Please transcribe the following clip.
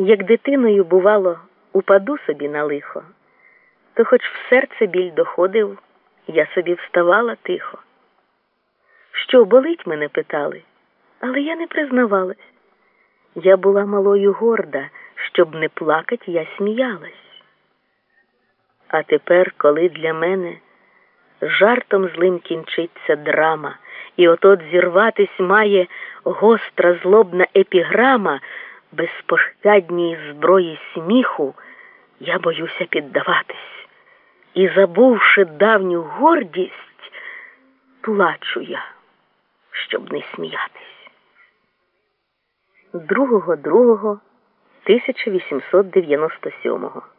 Як дитиною, бувало, упаду собі на лихо, то хоч в серце біль доходив, я собі вставала тихо. Що болить мене питали, але я не признавалась. Я була малою горда, щоб не плакать, я сміялась. А тепер, коли для мене жартом злим кінчиться драма, і отот зірватись має гостра злобна епіграма, безпощадній зброї сміху, я боюся піддаватись. І, забувши давню гордість, плачу я, щоб не сміятись. 2.2.1897